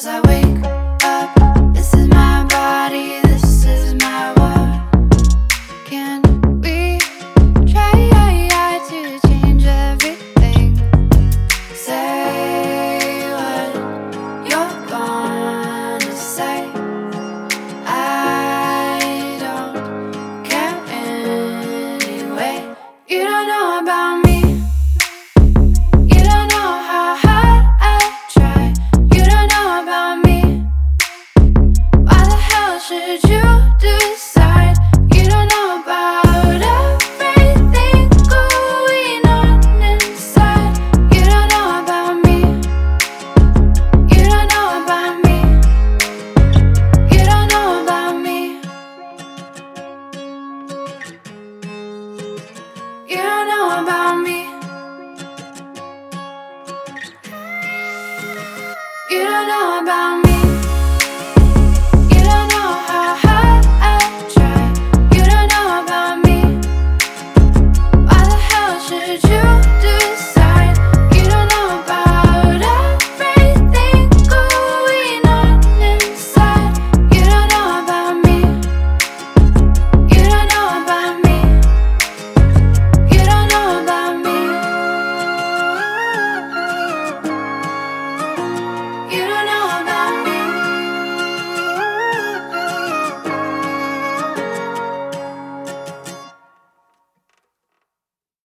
Cause I You don't know about me.